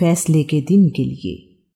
फैसले के दिन के लिए।